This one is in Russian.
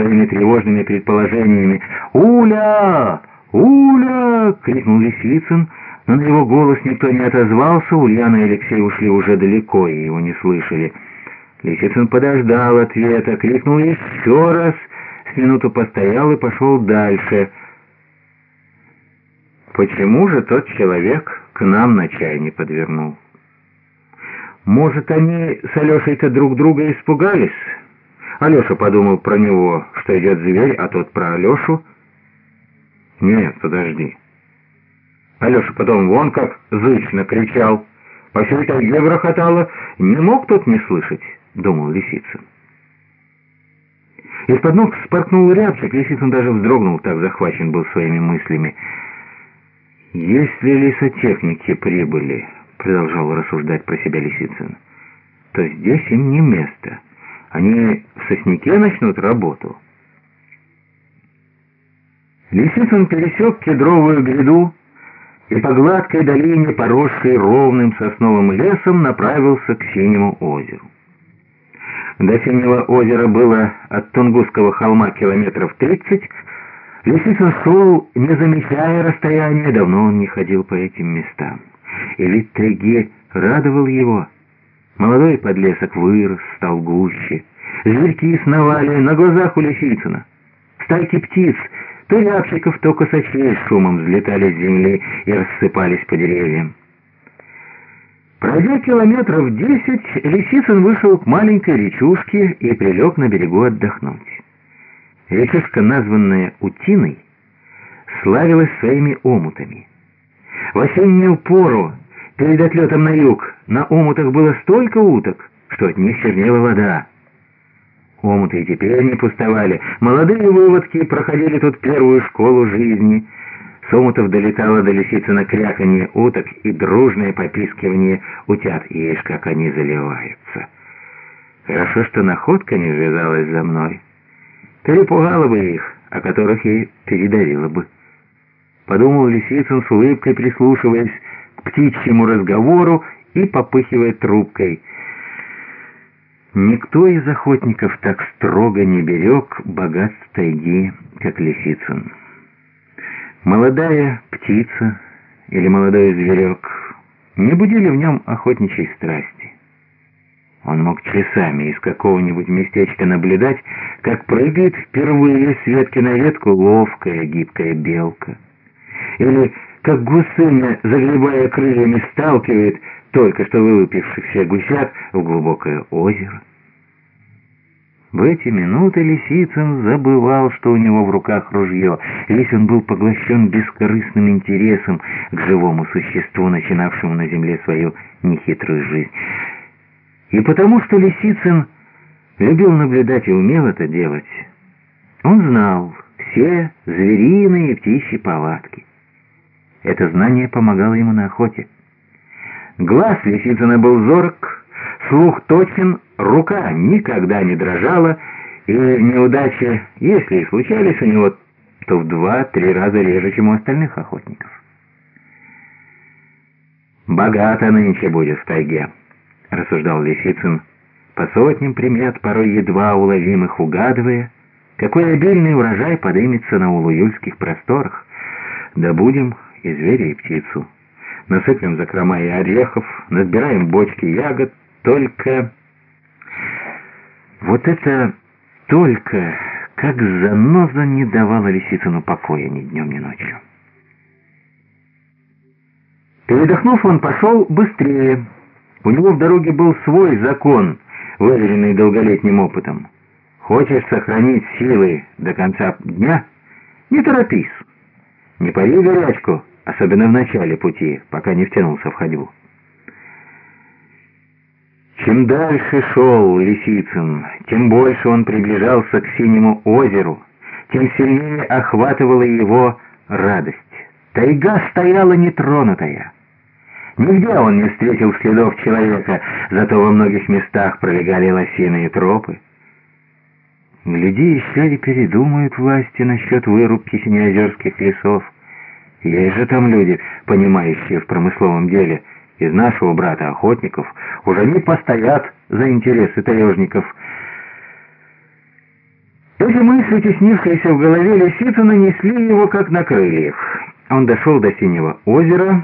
своими тревожными предположениями. «Уля! Уля!» — крикнул Лисицын, но на его голос никто не отозвался, Ульяна и Алексей ушли уже далеко и его не слышали. Лисицын подождал ответа, крикнул еще раз, с минуту постоял и пошел дальше. «Почему же тот человек к нам на чай не подвернул?» «Может, они с Алешей-то друг друга испугались?» Алеша подумал про него, что идет зверь, а тот про Алешу. «Нет, подожди». Алеша потом вон как зычно кричал. По всей тайге грохотало. Не мог тот не слышать, думал Лисицын. Из-под ног споркнул рябчик, Лисицын даже вздрогнул, так захвачен был своими мыслями. «Если лесотехники прибыли», — продолжал рассуждать про себя Лисицын, — «то здесь им не место. Они сосняке начнут работу». Лисицын пересек кедровую гряду, и по гладкой долине, поросшей ровным сосновым лесом, направился к Синему озеру. До Синего озера было от Тунгусского холма километров тридцать. Лисицын шел, не замечая расстояния, давно он не ходил по этим местам. И вид тайги радовал его. Молодой подлесок вырос, стал гуще. Зверьки сновали на глазах у Лисицына. Стайки птиц — то рябчиков, то косачей шумом взлетали с земли и рассыпались по деревьям. Пройдя километров десять, Лисицын вышел к маленькой речушке и прилег на берегу отдохнуть. Речушка, названная Утиной, славилась своими омутами. В осеннюю пору, перед отлетом на юг, на омутах было столько уток, что от них чернела вода. Омуты и теперь не пустовали. Молодые выводки проходили тут первую школу жизни. С омутов долетало до Лисицына кряканье уток и дружное попискивание утят. Ешь, как они заливаются. Хорошо, что находка не ввязалась за мной. Перепугала бы их, о которых и передавила бы. Подумал Лисицын с улыбкой, прислушиваясь к птичьему разговору и попыхивая трубкой — Никто из охотников так строго не берег богатств тайги, как Лисицын. Молодая птица или молодой зверек не будили в нем охотничьей страсти. Он мог часами из какого-нибудь местечка наблюдать, как прыгает впервые с ветки на ветку ловкая гибкая белка. Или как гусыня, загребая крыльями, сталкивает только что вылупившихся гусят в глубокое озеро. В эти минуты Лисицын забывал, что у него в руках ружье. Весь он был поглощен бескорыстным интересом к живому существу, начинавшему на земле свою нехитрую жизнь. И потому что Лисицын любил наблюдать и умел это делать, он знал все звериные и птичьи повадки. Это знание помогало ему на охоте. Глаз Лисицына был зорок, слух точен, рука никогда не дрожала, и неудачи, если и случались у него, то в два-три раза реже, чем у остальных охотников. «Богато нынче будет в тайге», — рассуждал Лисицын, по сотням примет, порой едва уловимых угадывая, какой обильный урожай подымется на улуюльских просторах. Добудем и зверя, и птицу. Насыплем закрома и орехов, насбираем бочки ягод, только... Вот это только, как заноза не давала Лисицыну покоя ни днем, ни ночью. Передохнув, он пошел быстрее. У него в дороге был свой закон, выверенный долголетним опытом. Хочешь сохранить силы до конца дня? Не торопись. Не пари горячку, особенно в начале пути, пока не втянулся в ходьбу. Чем дальше шел Лисицын, тем больше он приближался к Синему озеру, тем сильнее охватывала его радость. Тайга стояла нетронутая. Нигде он не встретил следов человека, зато во многих местах пролегали лосиные тропы. Гляди, еще и передумают власти насчет вырубки синеозерских лесов. Есть же там люди, понимающие в промысловом деле – из нашего брата-охотников уже не постоят за интересы таежников. Эти мысли, теснившиеся в голове Лисицына, несли его как на крыльях. Он дошел до синего озера,